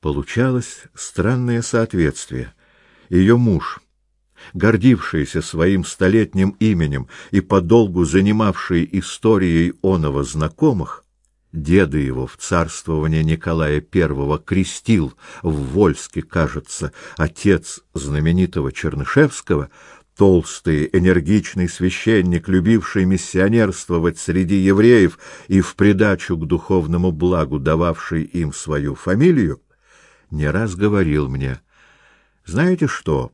Получалось странное соответствие. Ее муж, гордившийся своим столетним именем и подолгу занимавший историей оного знакомых, деда его в царствование Николая I крестил в Вольске, кажется, отец знаменитого Чернышевского, толстый, энергичный священник, любивший миссионерствовать среди евреев и в придачу к духовному благу дававший им свою фамилию, не раз говорил мне: "Знаете что?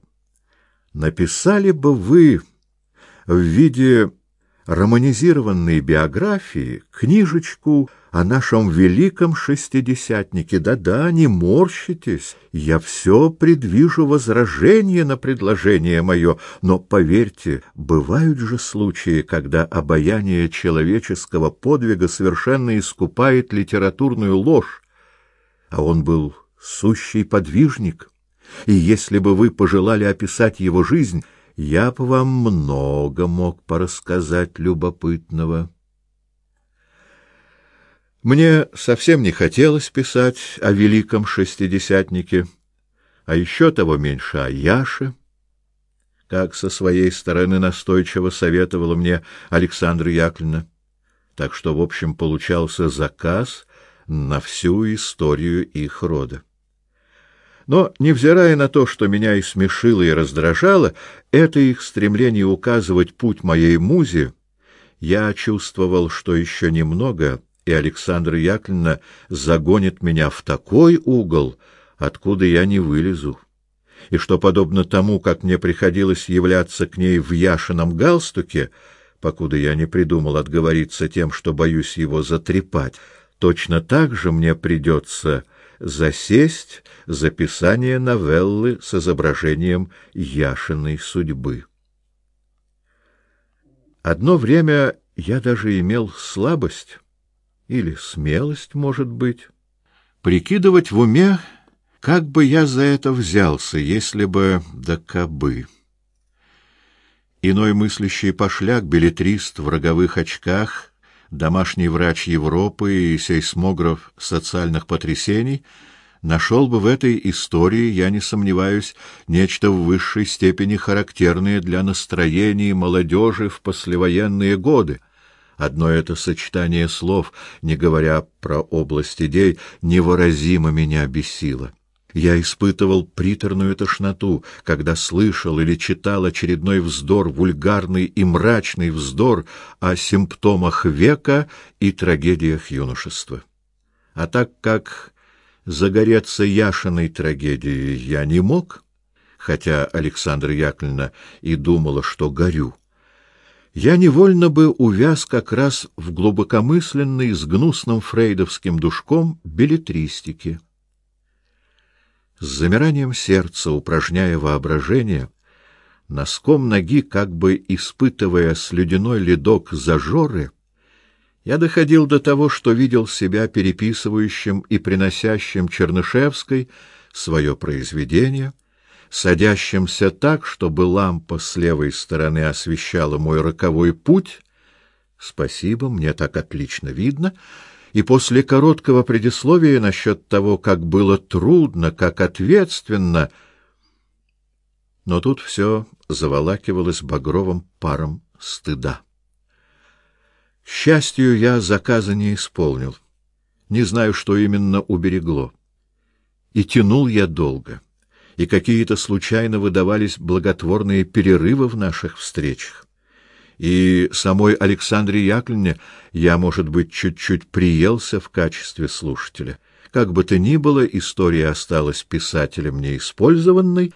Написали бы вы в виде романизированной биографии книжечку о нашем великом шестидесятнике. Да-да, не морщитесь, я все предвижу возражение на предложение мое, но поверьте, бывают же случаи, когда обаяние человеческого подвига совершенно искупает литературную ложь, а он был сущий подвижник. И если бы вы пожелали описать его жизнь, я бы вам много мог порассказать любопытного. Мне совсем не хотелось писать о великом шестидесятнике, а еще того меньше о Яше, как со своей стороны настойчиво советовала мне Александра Яковлевна. Так что, в общем, получался заказ на всю историю их рода. Но, невзирая на то, что меня и смешило, и раздражало, это их стремление указывать путь моей музе, я чувствовал, что еще немного, и Александра Яковлевна загонит меня в такой угол, откуда я не вылезу, и что, подобно тому, как мне приходилось являться к ней в яшином галстуке, покуда я не придумал отговориться тем, что боюсь его затрепать, точно так же мне придется засесть за писание новеллы с изображением Яшиной судьбы. Одно время я даже имел слабость или смелость, может быть, прикидывать в уме, как бы я за это взялся, если бы да кабы. Иной мыслящий пошляк, билетрист в роговых очках домашний врач Европы и сейсмограф социальных потрясений, нашел бы в этой истории, я не сомневаюсь, нечто в высшей степени характерное для настроений молодежи в послевоенные годы. Одно это сочетание слов, не говоря про область идей, невыразимо меня бесило. Я испытывал приторную тошноту, когда слышал или читал очередной вздор, вульгарный и мрачный вздор о симптомах века и трагедиях юношества. А так как загореться Яшиной трагедией я не мог, хотя Александра Яковлевна и думала, что горю, я невольно бы увяз как раз в глубокомысленной с гнусным фрейдовским душком билетристике. С замиранием сердца, упражняя воображение, носком ноги, как бы испытывая слюдяной ледок зажоры, я доходил до того, что видел себя переписывающим и приносящим Чернышевской свое произведение, садящимся так, чтобы лампа с левой стороны освещала мой роковой путь. Спасибо, мне так отлично видно — и после короткого предисловия насчет того, как было трудно, как ответственно, но тут все заволакивалось багровым паром стыда. К счастью, я заказа не исполнил. Не знаю, что именно уберегло. И тянул я долго, и какие-то случайно выдавались благотворные перерывы в наших встречах и самой Александре Яковлевне я, может быть, чуть-чуть приелся в качестве слушателя. Как бы то ни было, история осталась писателем неиспользованной,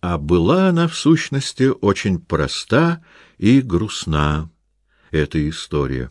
а была она в сущности очень проста и грустна, эта история.